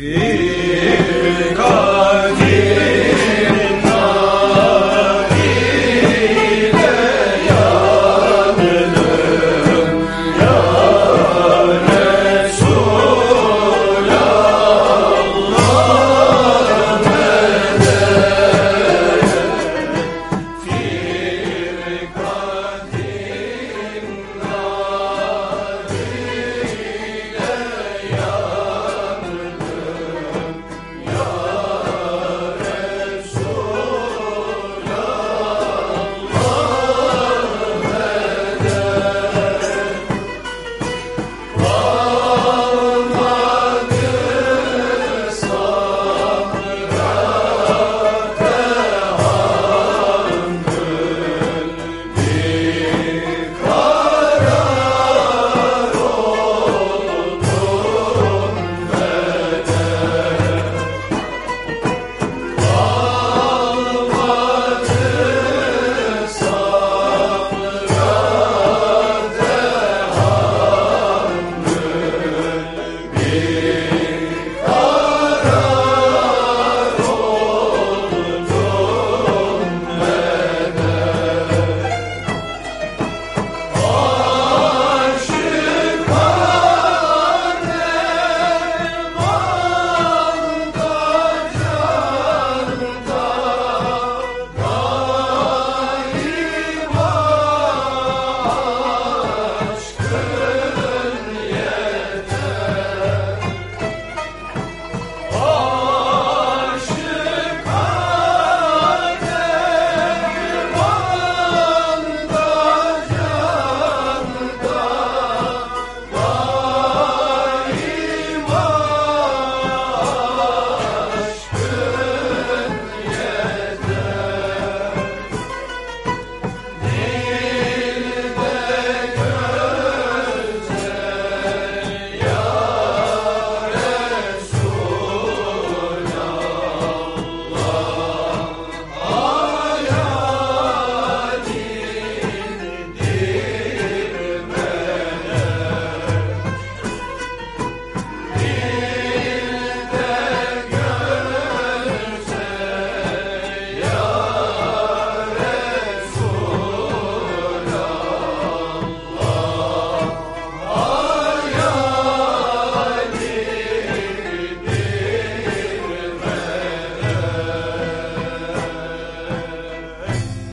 Fear